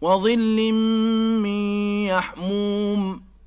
وظل من يحموم